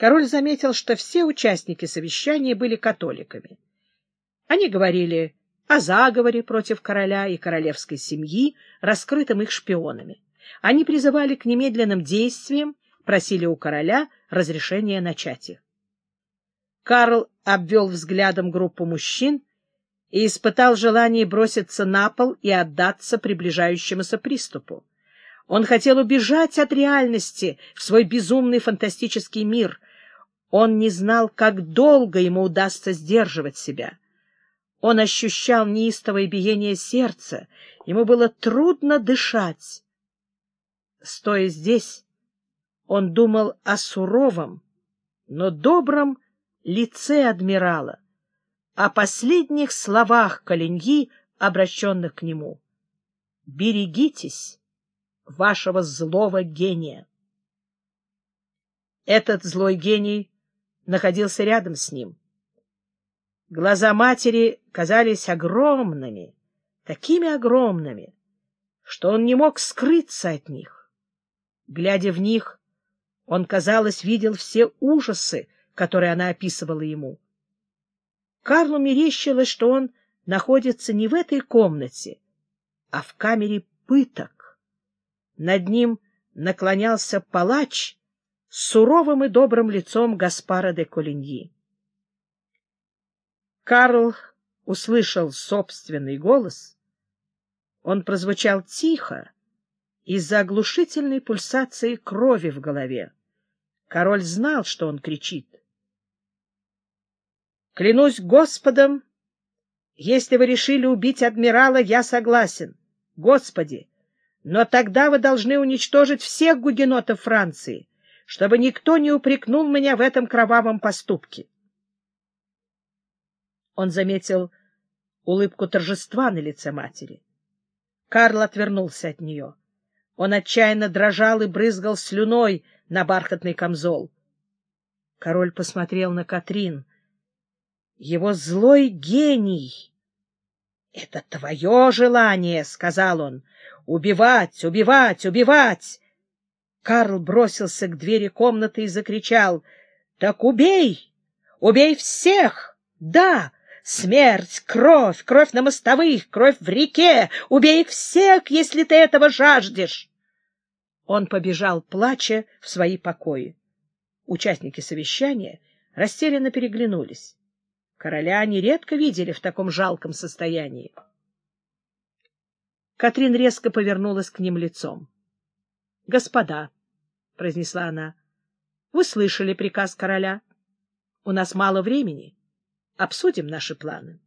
Король заметил, что все участники совещания были католиками. Они говорили о заговоре против короля и королевской семьи, раскрытым их шпионами. Они призывали к немедленным действиям, просили у короля разрешения начать их. Карл обвел взглядом группу мужчин и испытал желание броситься на пол и отдаться приближающемуся приступу. Он хотел убежать от реальности в свой безумный фантастический мир. Он не знал, как долго ему удастся сдерживать себя. Он ощущал неистовое биение сердца, ему было трудно дышать. Стоя здесь, он думал о суровом, но добром лице адмирала, о последних словах Калиньи, обращенных к нему. «Берегитесь вашего злого гения». Этот злой гений находился рядом с ним. Глаза матери казались огромными, такими огромными, что он не мог скрыться от них. Глядя в них, он, казалось, видел все ужасы, которые она описывала ему. Карлу мерещилось, что он находится не в этой комнате, а в камере пыток. Над ним наклонялся палач с суровым и добрым лицом Гаспара де Колиньи. Карл услышал собственный голос. Он прозвучал тихо из-за оглушительной пульсации крови в голове. Король знал, что он кричит. «Клянусь Господом, если вы решили убить адмирала, я согласен. Господи! Но тогда вы должны уничтожить всех гугенотов Франции, чтобы никто не упрекнул меня в этом кровавом поступке. Он заметил улыбку торжества на лице матери. Карл отвернулся от нее. Он отчаянно дрожал и брызгал слюной на бархатный камзол. Король посмотрел на Катрин. Его злой гений! — Это твое желание, — сказал он. — Убивать, убивать, убивать! Карл бросился к двери комнаты и закричал. — Так убей! Убей всех! Да! Смерть, кровь, кровь на мостовых, кровь в реке. Убей всех, если ты этого жаждешь. Он побежал, плача, в свои покои. Участники совещания растерянно переглянулись. Короля они редко видели в таком жалком состоянии. Катрин резко повернулась к ним лицом. — Господа, — произнесла она, — вы слышали приказ короля. У нас мало времени. — обсудим наши планы.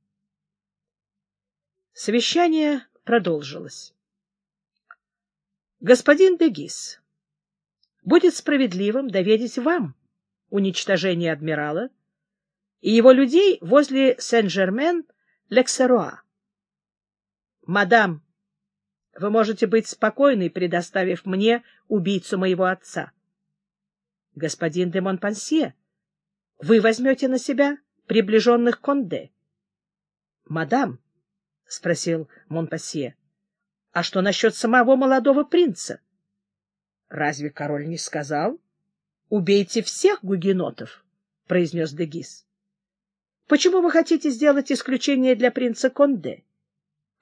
Совещание продолжилось. Господин Дегис, будет справедливым доверить вам уничтожение адмирала и его людей возле Сен-Жермен-Лексеруа. Мадам, вы можете быть спокойны, предоставив мне убийцу моего отца. Господин де Монпансье, вы возьмете на себя приближенных Конде. — Мадам, — спросил Монпассье, — а что насчет самого молодого принца? — Разве король не сказал? — Убейте всех гугенотов, — произнес Дегис. — Почему вы хотите сделать исключение для принца Конде?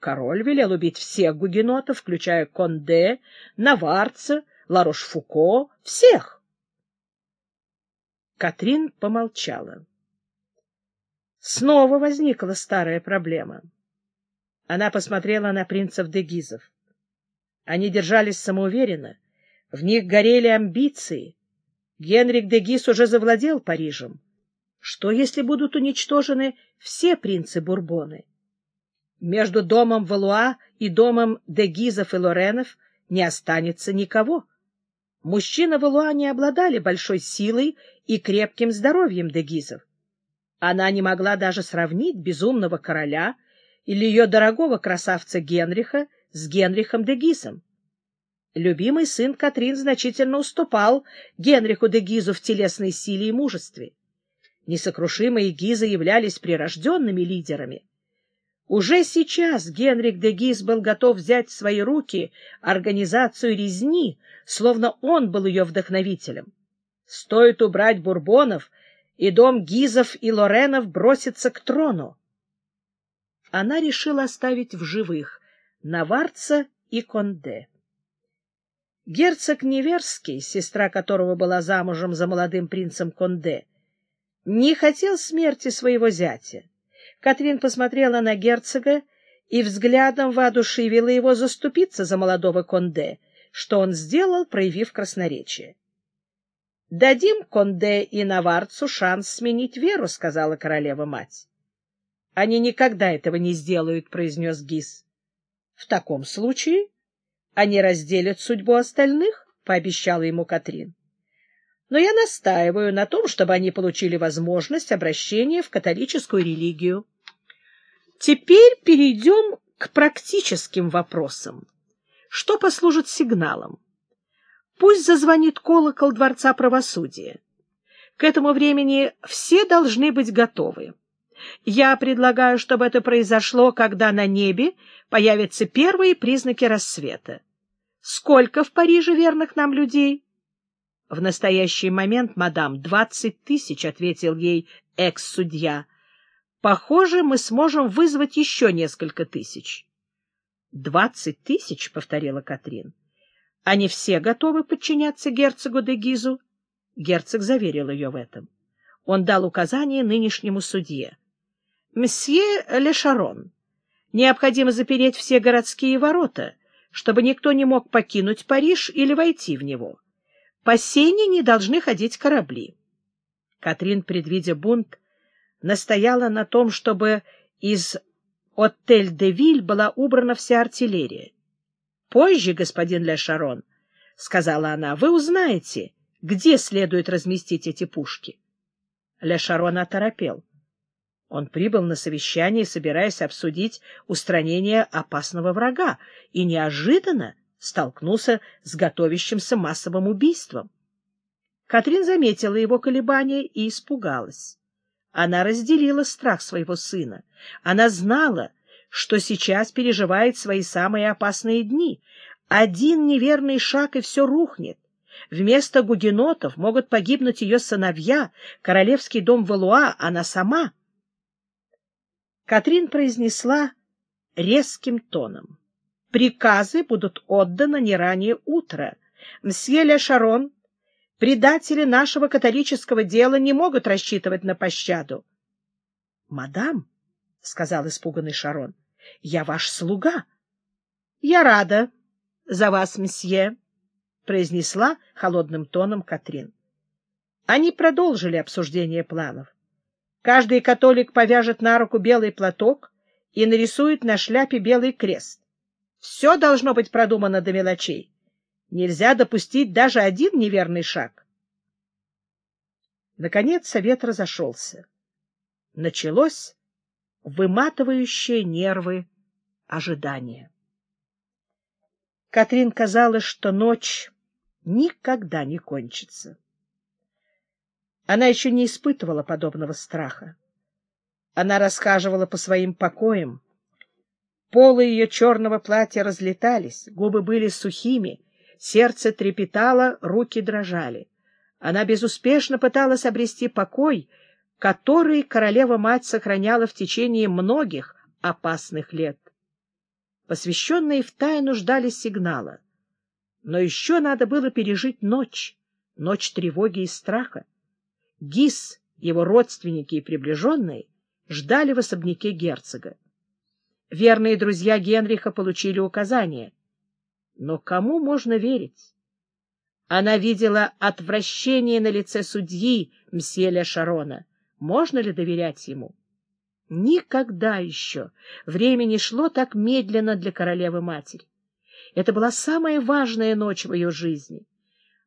Король велел убить всех гугенотов, включая Конде, Наварца, Ларош-Фуко, всех. Катрин помолчала. Снова возникла старая проблема. Она посмотрела на принцев Дегизов. Они держались самоуверенно, в них горели амбиции. Генрих Дегиз уже завладел Парижем. Что, если будут уничтожены все принцы Бурбоны? Между домом Валуа и домом Дегизов и Лоренов не останется никого. Мужчины Валуа не обладали большой силой и крепким здоровьем Дегизов. Она не могла даже сравнить безумного короля или ее дорогого красавца Генриха с Генрихом де Гизом. Любимый сын Катрин значительно уступал Генриху де Гизу в телесной силе и мужестве. Несокрушимые Гизы являлись прирожденными лидерами. Уже сейчас Генрих де Гиз был готов взять в свои руки организацию резни, словно он был ее вдохновителем. Стоит убрать бурбонов, и дом Гизов и Лоренов бросится к трону. Она решила оставить в живых Наварца и Конде. Герцог Неверский, сестра которого была замужем за молодым принцем Конде, не хотел смерти своего зятя. Катрин посмотрела на герцога и взглядом воодушевила его заступиться за молодого Конде, что он сделал, проявив красноречие. — Дадим Конде и Наварцу шанс сменить веру, — сказала королева-мать. — Они никогда этого не сделают, — произнес Гис. — В таком случае они разделят судьбу остальных, — пообещала ему Катрин. Но я настаиваю на том, чтобы они получили возможность обращения в католическую религию. Теперь перейдем к практическим вопросам. Что послужит сигналом? Пусть зазвонит колокол Дворца правосудия. К этому времени все должны быть готовы. Я предлагаю, чтобы это произошло, когда на небе появятся первые признаки рассвета. Сколько в Париже верных нам людей? — В настоящий момент, мадам, двадцать тысяч, — ответил ей экс-судья. — Похоже, мы сможем вызвать еще несколько тысяч. — Двадцать тысяч, — повторила Катрин. — Они все готовы подчиняться герцогу де Гизу? Герцог заверил ее в этом. Он дал указание нынешнему судье. «Мсье Лешарон, необходимо запереть все городские ворота, чтобы никто не мог покинуть Париж или войти в него. По сене не должны ходить корабли». Катрин, предвидя бунт, настояла на том, чтобы из Отель-де-Виль была убрана вся артиллерия. «Позже, господин Лешарон, — сказала она, — вы узнаете, где следует разместить эти пушки». Лешарон оторопел. Он прибыл на совещание, собираясь обсудить устранение опасного врага, и неожиданно столкнулся с готовящимся массовым убийством. Катрин заметила его колебания и испугалась. Она разделила страх своего сына. Она знала, что сейчас переживает свои самые опасные дни. Один неверный шаг, и все рухнет. Вместо гугенотов могут погибнуть ее сыновья, королевский дом Валуа, она сама — Катрин произнесла резким тоном. «Приказы будут отданы не ранее утра. Мсье Ле Шарон, предатели нашего католического дела не могут рассчитывать на пощаду». «Мадам», — сказал испуганный Шарон, — «я ваш слуга». «Я рада за вас, мсье», — произнесла холодным тоном Катрин. Они продолжили обсуждение планов. Каждый католик повяжет на руку белый платок и нарисует на шляпе белый крест. Все должно быть продумано до мелочей. Нельзя допустить даже один неверный шаг. Наконец совет разошелся. Началось выматывающее нервы ожидание. Катрин казалось, что ночь никогда не кончится. Она еще не испытывала подобного страха. Она расхаживала по своим покоям. Полы ее черного платья разлетались, губы были сухими, сердце трепетало, руки дрожали. Она безуспешно пыталась обрести покой, который королева-мать сохраняла в течение многих опасных лет. Посвященные в тайну ждали сигнала. Но еще надо было пережить ночь, ночь тревоги и страха. Гис, его родственники и приближенные ждали в особняке герцога. Верные друзья Генриха получили указание. Но кому можно верить? Она видела отвращение на лице судьи Мсьеля Шарона. Можно ли доверять ему? Никогда еще время не шло так медленно для королевы-матери. Это была самая важная ночь в ее жизни.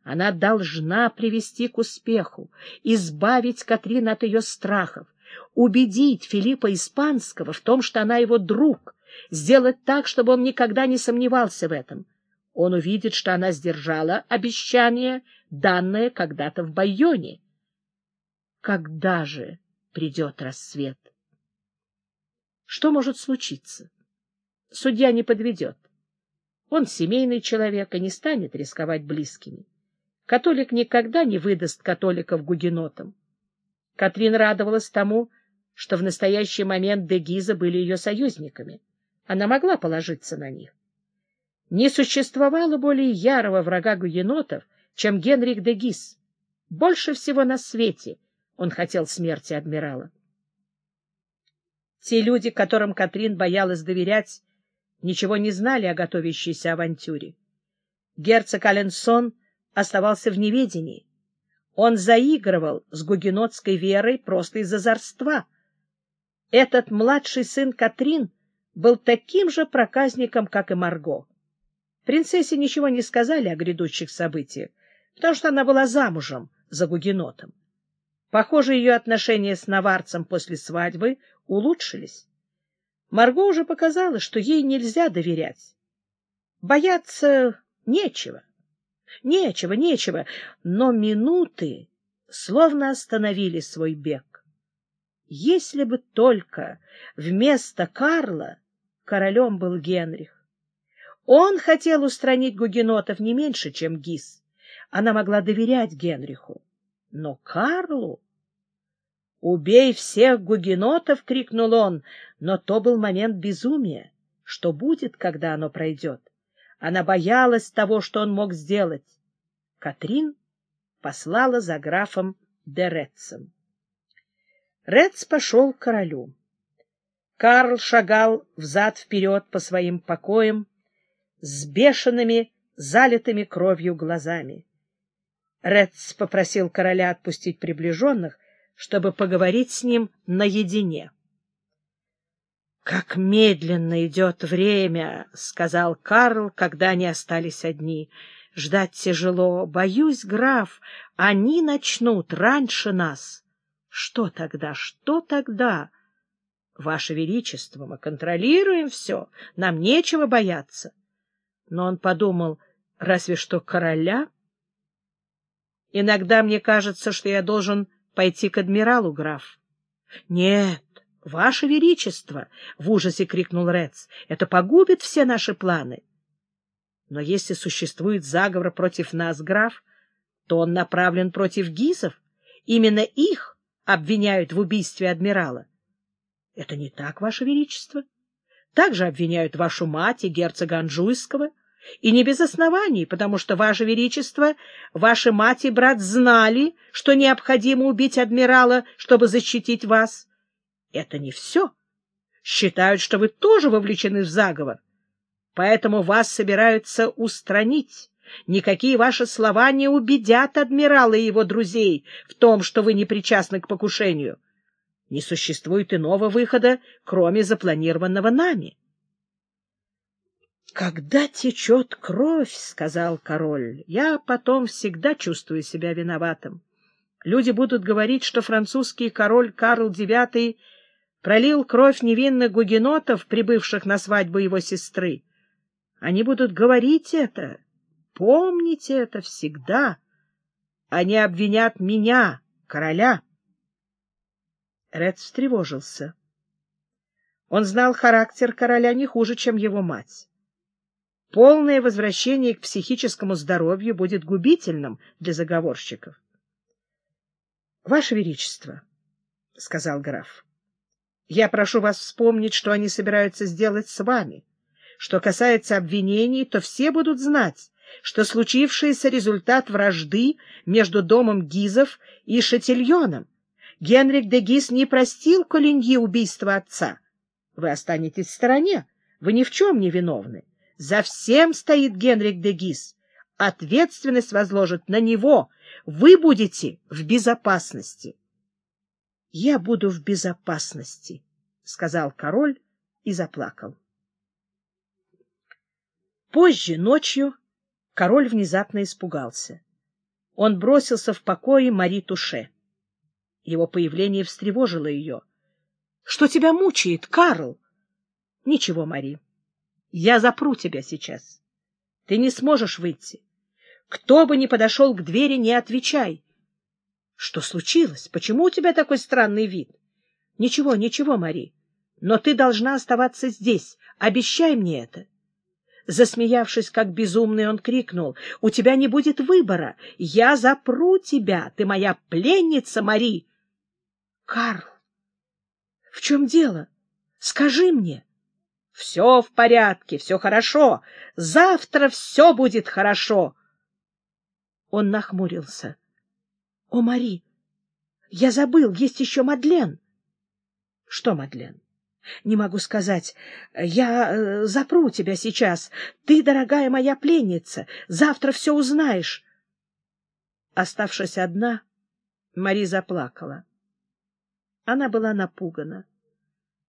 Она должна привести к успеху, избавить Катрин от ее страхов, убедить Филиппа Испанского в том, что она его друг, сделать так, чтобы он никогда не сомневался в этом. Он увидит, что она сдержала обещание, данное когда-то в Байоне. Когда же придет рассвет? Что может случиться? Судья не подведет. Он семейный человек и не станет рисковать близкими. Католик никогда не выдаст католиков гугенотам. Катрин радовалась тому, что в настоящий момент де Гиза были ее союзниками. Она могла положиться на них. Не существовало более ярого врага гугенотов, чем Генрих де Гиз. Больше всего на свете он хотел смерти адмирала. Те люди, которым Катрин боялась доверять, ничего не знали о готовящейся авантюре. Герцог Аленсон оставался в неведении. Он заигрывал с гугенотской верой просто из-за зарства. Этот младший сын Катрин был таким же проказником, как и Марго. Принцессе ничего не сказали о грядущих событиях, потому что она была замужем за гугенотом. Похоже, ее отношения с наварцем после свадьбы улучшились. Марго уже показала, что ей нельзя доверять. Бояться нечего. Нечего, нечего, но минуты словно остановили свой бег. Если бы только вместо Карла королем был Генрих. Он хотел устранить гугенотов не меньше, чем Гис. Она могла доверять Генриху. Но Карлу... «Убей всех гугенотов!» — крикнул он, но то был момент безумия. Что будет, когда оно пройдет? Она боялась того, что он мог сделать. Катрин послала за графом де Ретцем. Ретц пошел к королю. Карл шагал взад-вперед по своим покоям с бешеными, залитыми кровью глазами. Ретц попросил короля отпустить приближенных, чтобы поговорить с ним наедине. «Как медленно идет время!» — сказал Карл, когда они остались одни. «Ждать тяжело. Боюсь, граф, они начнут раньше нас». «Что тогда? Что тогда?» «Ваше Величество, мы контролируем все, нам нечего бояться». Но он подумал, разве что короля? «Иногда мне кажется, что я должен пойти к адмиралу, граф». «Нет, Ваше Величество! — в ужасе крикнул Рец. — Это погубит все наши планы. Но если существует заговор против нас, граф, то он направлен против гизов. Именно их обвиняют в убийстве адмирала. — Это не так, Ваше Величество. Также обвиняют вашу мать и герцога Анжуйского. И не без оснований, потому что, Ваше Величество, ваши мать и брат знали, что необходимо убить адмирала, чтобы защитить вас. Это не все. Считают, что вы тоже вовлечены в заговор. Поэтому вас собираются устранить. Никакие ваши слова не убедят адмирала и его друзей в том, что вы не причастны к покушению. Не существует иного выхода, кроме запланированного нами. «Когда течет кровь, — сказал король, — я потом всегда чувствую себя виноватым. Люди будут говорить, что французский король Карл IX пролил кровь невинных гугенотов, прибывших на свадьбу его сестры. Они будут говорить это, помните это всегда. Они обвинят меня, короля. Ред встревожился. Он знал характер короля не хуже, чем его мать. Полное возвращение к психическому здоровью будет губительным для заговорщиков. — Ваше Величество, — сказал граф, я прошу вас вспомнить, что они собираются сделать с вами. Что касается обвинений, то все будут знать, что случившийся результат вражды между домом Гизов и Шатильоном. Генрих де Гиз не простил Колиньи убийства отца. Вы останетесь в стороне, вы ни в чем не виновны. За всем стоит Генрих де Гиз. Ответственность возложит на него. Вы будете в безопасности. «Я буду в безопасности», — сказал король и заплакал. Позже, ночью, король внезапно испугался. Он бросился в покое Мари Туше. Его появление встревожило ее. — Что тебя мучает, Карл? — Ничего, Мари. Я запру тебя сейчас. Ты не сможешь выйти. Кто бы ни подошел к двери, не отвечай. — Что случилось? Почему у тебя такой странный вид? — Ничего, ничего, Мари. Но ты должна оставаться здесь. Обещай мне это. Засмеявшись, как безумный, он крикнул, — У тебя не будет выбора. Я запру тебя. Ты моя пленница, Мари. — Карл, в чем дело? Скажи мне. — Все в порядке, все хорошо. Завтра все будет хорошо. Он нахмурился. — О, Мари, я забыл, есть еще Мадлен. — Что Мадлен? Не могу сказать. Я э, запру тебя сейчас. Ты, дорогая моя пленница, завтра все узнаешь. Оставшись одна, Мари заплакала. Она была напугана.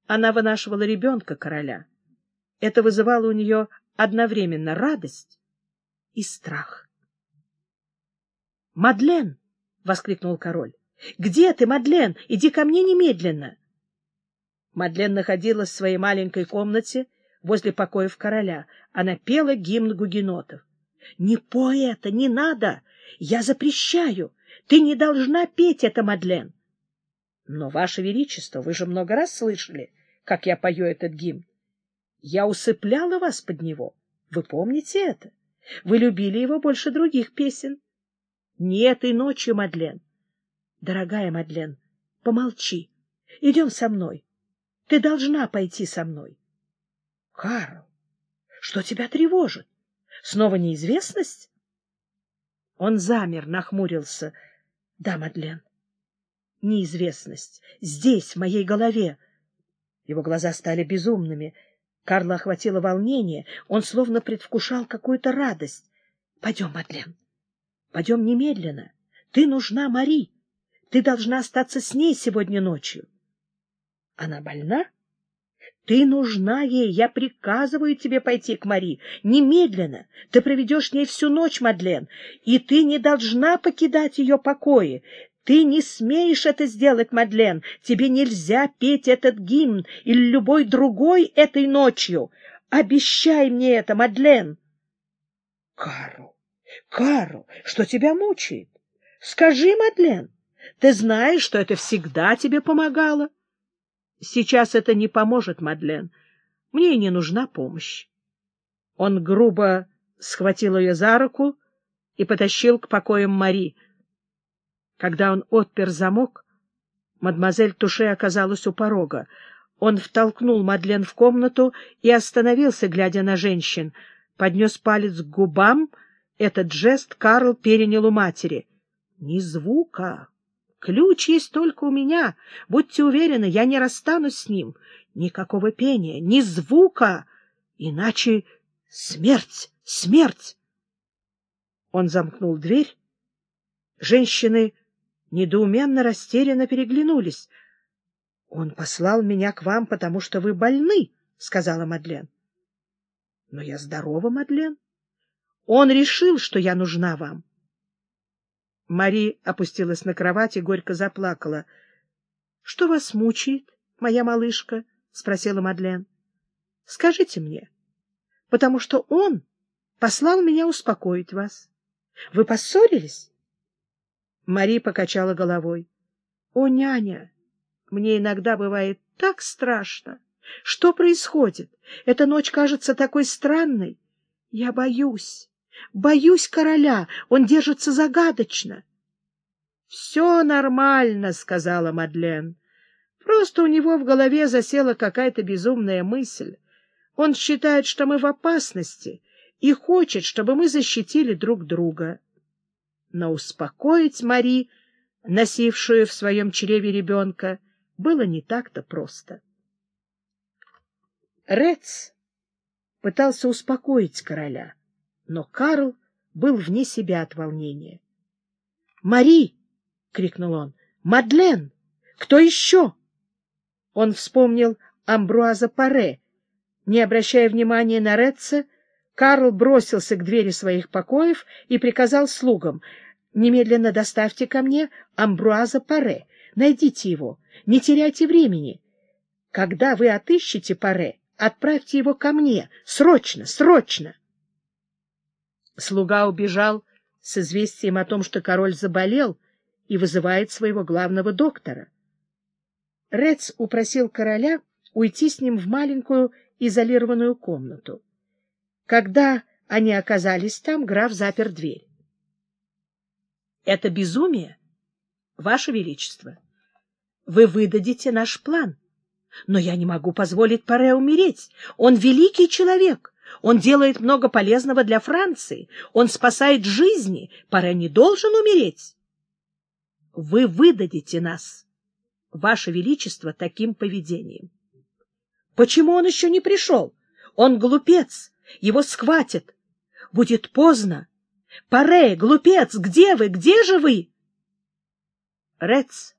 Она вынашивала ребенка короля. Это вызывало у нее одновременно радость и страх. «Мадлен!» — воскликнул король. «Где ты, Мадлен? Иди ко мне немедленно!» Мадлен находилась в своей маленькой комнате возле покоев короля. Она пела гимн гугенотов. — Не пой это, не надо! Я запрещаю! Ты не должна петь это, Мадлен! — Но, Ваше Величество, вы же много раз слышали, как я пою этот гимн. Я усыпляла вас под него. Вы помните это? Вы любили его больше других песен. Не этой ночью, Мадлен. Дорогая Мадлен, помолчи. Идем со мной. Ты должна пойти со мной. — Карл, что тебя тревожит? Снова неизвестность? Он замер, нахмурился. — Да, Мадлен. Неизвестность. Здесь, в моей голове. Его глаза стали безумными. Карла охватило волнение. Он словно предвкушал какую-то радость. — Пойдем, Мадлен. Пойдем немедленно. Ты нужна Мари. Ты должна остаться с ней сегодня ночью. Она больна? Ты нужна ей. Я приказываю тебе пойти к Мари. Немедленно. Ты проведешь с ней всю ночь, Мадлен, и ты не должна покидать ее покои. Ты не смеешь это сделать, Мадлен. Тебе нельзя петь этот гимн или любой другой этой ночью. Обещай мне это, Мадлен. Кару, Кару, что тебя мучает? Скажи, Мадлен, ты знаешь, что это всегда тебе помогало? Сейчас это не поможет, Мадлен. Мне не нужна помощь. Он грубо схватил ее за руку и потащил к покоям Мари. Когда он отпер замок, мадемуазель Туше оказалась у порога. Он втолкнул Мадлен в комнату и остановился, глядя на женщин. Поднес палец к губам. Этот жест Карл перенял у матери. — Ни звука! Ключ есть только у меня. Будьте уверены, я не расстанусь с ним. Никакого пения, ни звука, иначе смерть, смерть. Он замкнул дверь. Женщины недоуменно растерянно переглянулись. — Он послал меня к вам, потому что вы больны, — сказала Мадлен. — Но я здорова, Мадлен. Он решил, что я нужна вам. Мари опустилась на кровать и горько заплакала. — Что вас мучает, моя малышка? — спросила Мадлен. — Скажите мне, потому что он послал меня успокоить вас. Вы поссорились? Мари покачала головой. — О, няня, мне иногда бывает так страшно. Что происходит? Эта ночь кажется такой странной. Я боюсь. Боюсь короля, он держится загадочно. — Все нормально, — сказала Мадлен. Просто у него в голове засела какая-то безумная мысль. Он считает, что мы в опасности, и хочет, чтобы мы защитили друг друга. Но успокоить Мари, носившую в своем чреве ребенка, было не так-то просто. Рец пытался успокоить короля но Карл был вне себя от волнения. «Мари!» — крикнул он. «Мадлен! Кто еще?» Он вспомнил Амбруаза Паре. Не обращая внимания на Ретца, Карл бросился к двери своих покоев и приказал слугам «Немедленно доставьте ко мне Амбруаза Паре. Найдите его. Не теряйте времени. Когда вы отыщете Паре, отправьте его ко мне. Срочно, срочно!» Слуга убежал с известием о том, что король заболел и вызывает своего главного доктора. Рец упросил короля уйти с ним в маленькую изолированную комнату. Когда они оказались там, граф запер дверь. — Это безумие, Ваше Величество. Вы выдадите наш план. Но я не могу позволить Паре умереть. Он великий человек. Он делает много полезного для Франции. Он спасает жизни. Паре не должен умереть. Вы выдадите нас, Ваше Величество, таким поведением. Почему он еще не пришел? Он глупец. Его схватят. Будет поздно. Паре, глупец, где вы? Где же вы? Рец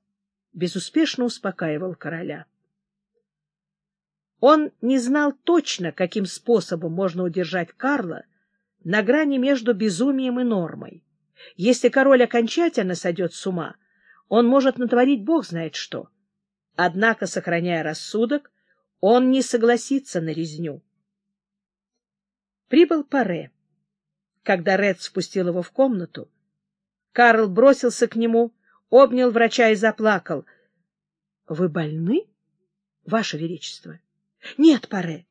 безуспешно успокаивал короля. Он не знал точно, каким способом можно удержать Карла на грани между безумием и нормой. Если король окончательно сойдет с ума, он может натворить бог знает что. Однако, сохраняя рассудок, он не согласится на резню. Прибыл Паре. Когда Ред спустил его в комнату, Карл бросился к нему, обнял врача и заплакал. — Вы больны, Ваше Величество? — Нет, Паре,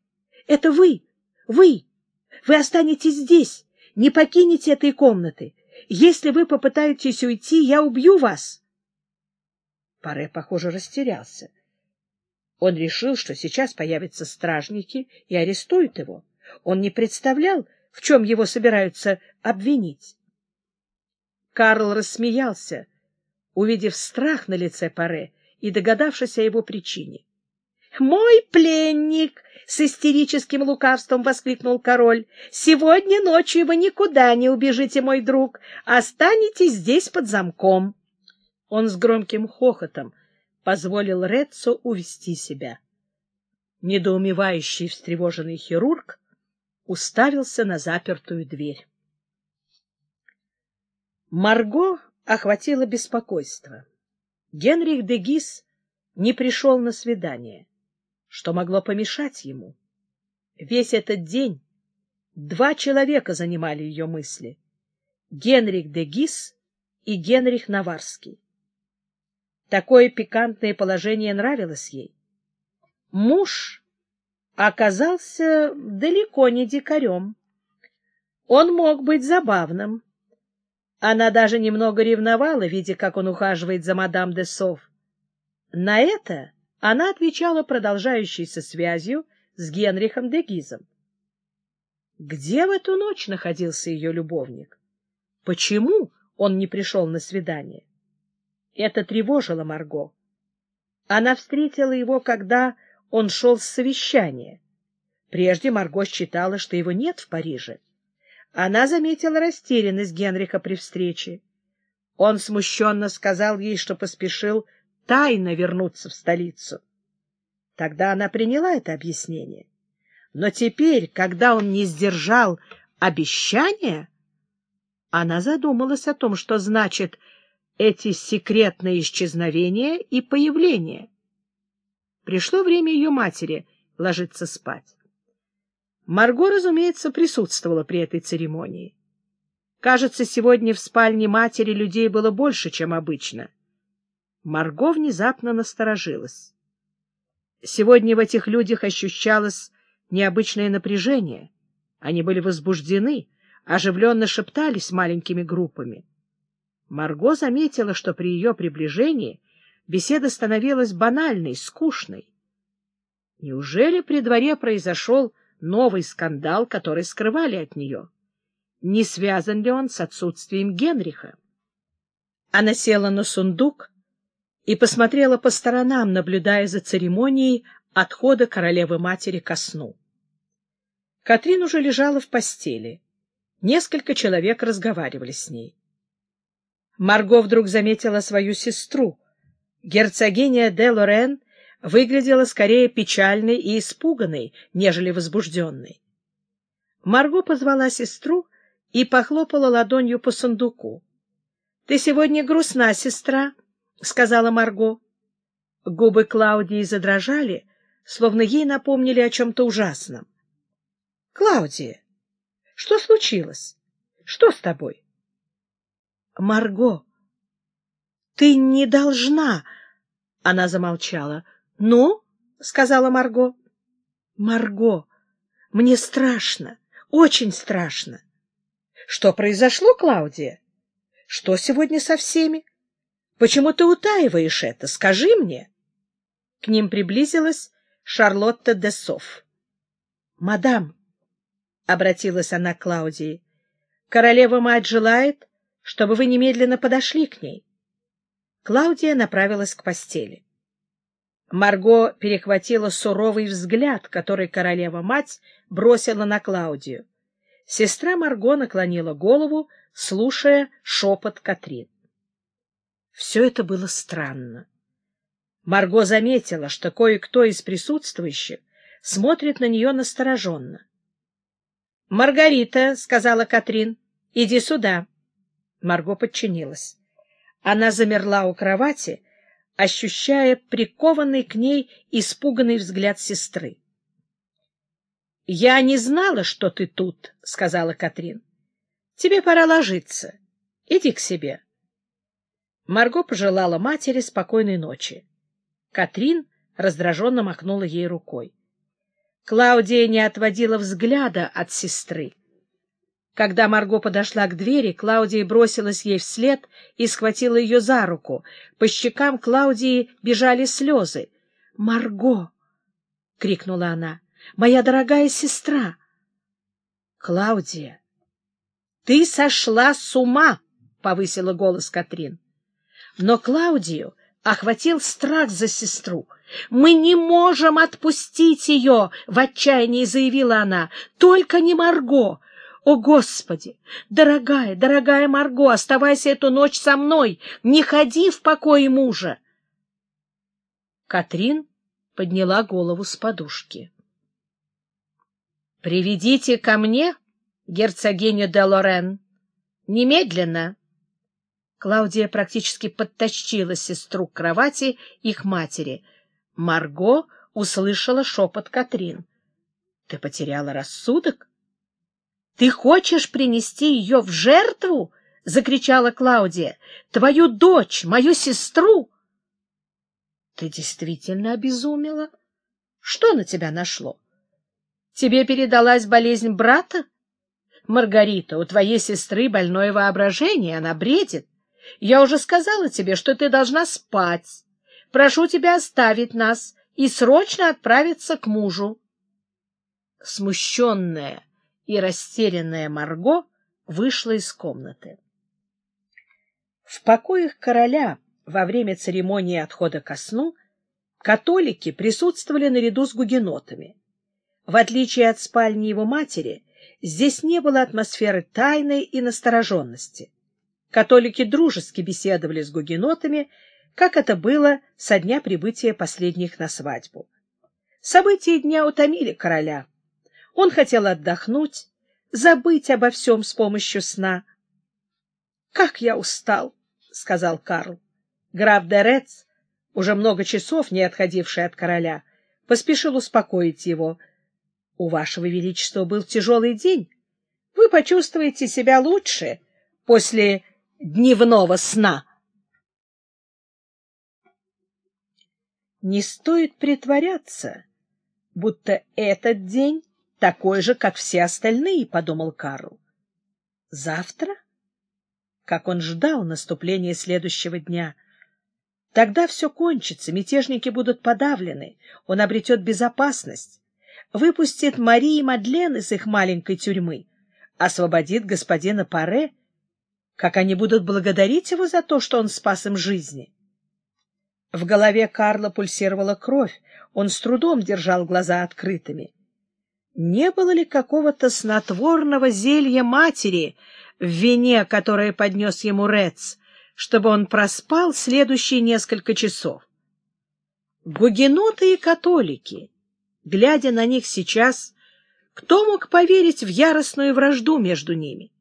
это вы, вы. Вы останетесь здесь, не покинете этой комнаты. Если вы попытаетесь уйти, я убью вас. Паре, похоже, растерялся. Он решил, что сейчас появятся стражники и арестуют его. Он не представлял, в чем его собираются обвинить. Карл рассмеялся, увидев страх на лице Паре и догадавшись о его причине. — Мой пленник! — с истерическим лукавством воскликнул король. — Сегодня ночью вы никуда не убежите, мой друг, останетесь здесь под замком. Он с громким хохотом позволил Реццо увести себя. Недоумевающий встревоженный хирург уставился на запертую дверь. Марго охватило беспокойство. Генрих де Гис не пришел на свидание, что могло помешать ему. Весь этот день два человека занимали ее мысли — Генрих де Гис и Генрих Наварский. Такое пикантное положение нравилось ей. Муж оказался далеко не дикарем. Он мог быть забавным. Она даже немного ревновала, видя, как он ухаживает за мадам де Сов. На это она отвечала продолжающейся связью с Генрихом де Гизом. Где в эту ночь находился ее любовник? Почему он не пришел на свидание? Это тревожило Марго. Она встретила его, когда он шел с совещания. Прежде Марго считала, что его нет в Париже. Она заметила растерянность Генриха при встрече. Он смущенно сказал ей, что поспешил тайно вернуться в столицу. Тогда она приняла это объяснение. Но теперь, когда он не сдержал обещания, она задумалась о том, что значит эти секретные исчезновения и появления. Пришло время ее матери ложиться спать. Марго, разумеется, присутствовала при этой церемонии. Кажется, сегодня в спальне матери людей было больше, чем обычно. Марго внезапно насторожилась. Сегодня в этих людях ощущалось необычное напряжение. Они были возбуждены, оживленно шептались маленькими группами. Марго заметила, что при ее приближении беседа становилась банальной, скучной. Неужели при дворе произошел новый скандал, который скрывали от нее? Не связан ли он с отсутствием Генриха? Она села на сундук и посмотрела по сторонам, наблюдая за церемонией отхода королевы-матери ко сну. Катрин уже лежала в постели. Несколько человек разговаривали с ней. Марго вдруг заметила свою сестру. Герцогиня де Лорен выглядела скорее печальной и испуганной, нежели возбужденной. Марго позвала сестру и похлопала ладонью по сундуку. — Ты сегодня грустна, сестра, — сказала Марго. Губы Клаудии задрожали, словно ей напомнили о чем-то ужасном. — Клаудия, что случилось? Что с тобой? Марго, ты не должна. Она замолчала. Ну, сказала Марго. Марго, мне страшно, Очень страшно. Что произошло, Клаудия? Что сегодня со всеми? Почему ты утаиваешь это? Скажи мне. К ним приблизилась Шарлотта де Софф. — Мадам, — обратилась она к Клаудии, — королева-мать желает, чтобы вы немедленно подошли к ней. Клаудия направилась к постели. Марго перехватила суровый взгляд, который королева-мать бросила на Клаудию. Сестра Марго наклонила голову, слушая шепот Катрин. Все это было странно. Марго заметила, что кое-кто из присутствующих смотрит на нее настороженно. — Маргарита, — сказала Катрин, — иди сюда. Марго подчинилась. Она замерла у кровати, ощущая прикованный к ней испуганный взгляд сестры. — Я не знала, что ты тут, — сказала Катрин. — Тебе пора ложиться. Иди к себе. Марго пожелала матери спокойной ночи. Катрин раздраженно махнула ей рукой. Клаудия не отводила взгляда от сестры. Когда Марго подошла к двери, Клаудия бросилась ей вслед и схватила ее за руку. По щекам Клаудии бежали слезы. «Марго!» — крикнула она. «Моя дорогая сестра!» «Клаудия!» «Ты сошла с ума!» — повысила голос Катрин. Но Клаудию охватил страх за сестру. «Мы не можем отпустить ее!» — в отчаянии заявила она. «Только не Марго!» «О, Господи! Дорогая, дорогая Марго, оставайся эту ночь со мной! Не ходи в покое мужа!» Катрин подняла голову с подушки. «Приведите ко мне герцогиню де Лорен. Немедленно!» Клаудия практически подтащила сестру к кровати их матери. Марго услышала шепот Катрин. — Ты потеряла рассудок? — Ты хочешь принести ее в жертву? — закричала Клаудия. — Твою дочь, мою сестру? — Ты действительно обезумела? Что на тебя нашло? Тебе передалась болезнь брата? Маргарита, у твоей сестры больное воображение, она бредит. Я уже сказала тебе, что ты должна спать. Прошу тебя оставить нас и срочно отправиться к мужу. Смущенная и растерянная Марго вышла из комнаты. В покоях короля во время церемонии отхода ко сну католики присутствовали наряду с гугенотами. В отличие от спальни его матери, здесь не было атмосферы тайны и настороженности. Католики дружески беседовали с гугенотами, как это было со дня прибытия последних на свадьбу. События дня утомили короля. Он хотел отдохнуть, забыть обо всем с помощью сна. — Как я устал! — сказал Карл. Граф Дерец, уже много часов не отходивший от короля, поспешил успокоить его. — У вашего величества был тяжелый день. Вы почувствуете себя лучше после дневного сна. Не стоит притворяться, будто этот день такой же, как все остальные, — подумал Карл. Завтра? Как он ждал наступления следующего дня. Тогда все кончится, мятежники будут подавлены, он обретет безопасность, выпустит Мари и Мадлен из их маленькой тюрьмы, освободит господина Паре как они будут благодарить его за то, что он спас им жизни? В голове Карла пульсировала кровь, он с трудом держал глаза открытыми. Не было ли какого-то снотворного зелья матери в вине, которое поднес ему Рец, чтобы он проспал следующие несколько часов? Гугеноты и католики, глядя на них сейчас, кто мог поверить в яростную вражду между ними?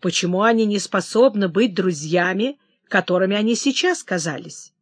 Почему они не способны быть друзьями, которыми они сейчас казались?